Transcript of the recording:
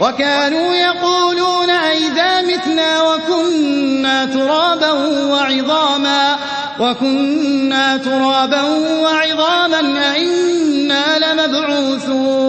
وكانوا يقولون أئذا متنا وكنا ترابا وعظاما وكنا ترابا وعظاما أئنا لمبعوثون.